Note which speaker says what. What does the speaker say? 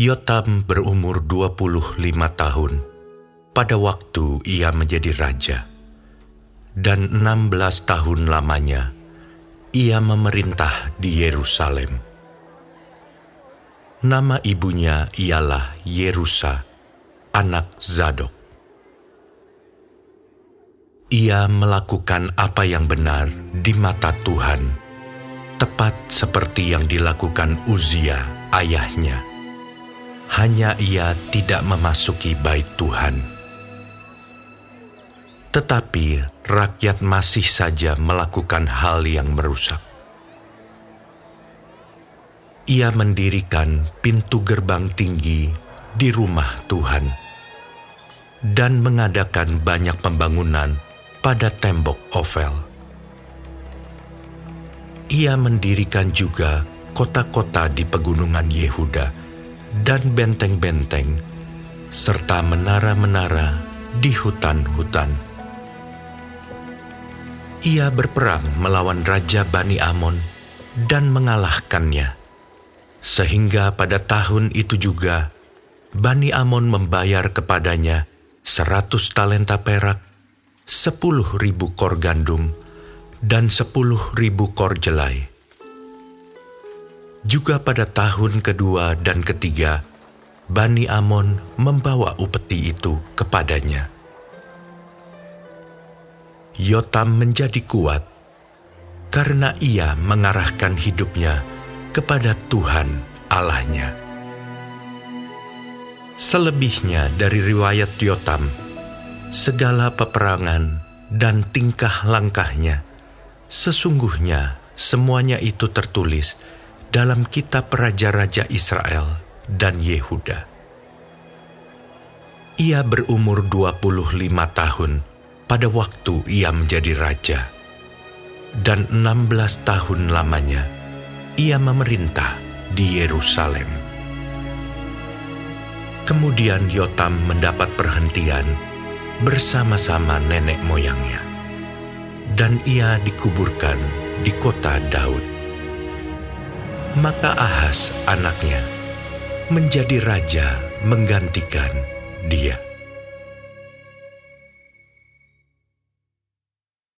Speaker 1: Yotam berumur 25 tahun pada waktu ia menjadi raja. Dan 16 tahun lamanya ia memerintah di Yerusalem. Nama ibunya ialah Yerusa, anak Zadok. Ia melakukan apa yang benar di mata Tuhan, tepat seperti yang dilakukan Uzia, ayahnya. Hanya ia tidak memasuki bait Tuhan. Tetapi rakyat masih saja melakukan hal yang merusak. Ia mendirikan pintu gerbang tinggi di rumah Tuhan dan mengadakan banyak pembangunan pada tembok Ovel. Ia mendirikan juga kota-kota di pegunungan Yehuda dan benteng-benteng, serta menara-menara di hutan-hutan. Ia berperang melawan Raja Bani Amon dan mengalahkannya, sehingga pada tahun itu juga Bani Amon membayar kepadanya seratus talenta perak sepuluh ribu kor gandum dan sepuluh ribu kor jelai. Juga pada tahun kedua dan ketiga, Bani Amon membawa upeti itu kepadanya. Yotam menjadi kuat karena ia mengarahkan hidupnya kepada Tuhan Allahnya. Selebihnya dari riwayat Yotam, segala peperangan dan tingkah langkahnya. Sesungguhnya semuanya itu tertulis dalam kitab Raja-Raja Israel dan Yehuda. Ia berumur 25 tahun pada waktu ia menjadi raja. Dan 16 tahun lamanya ia memerintah di Yerusalem. Kemudian Yotam mendapat perhentian bersama-sama nenek moyangnya. Dan ia dikuburkan di kota Daud. Maka Ahas anaknya menjadi raja menggantikan dia.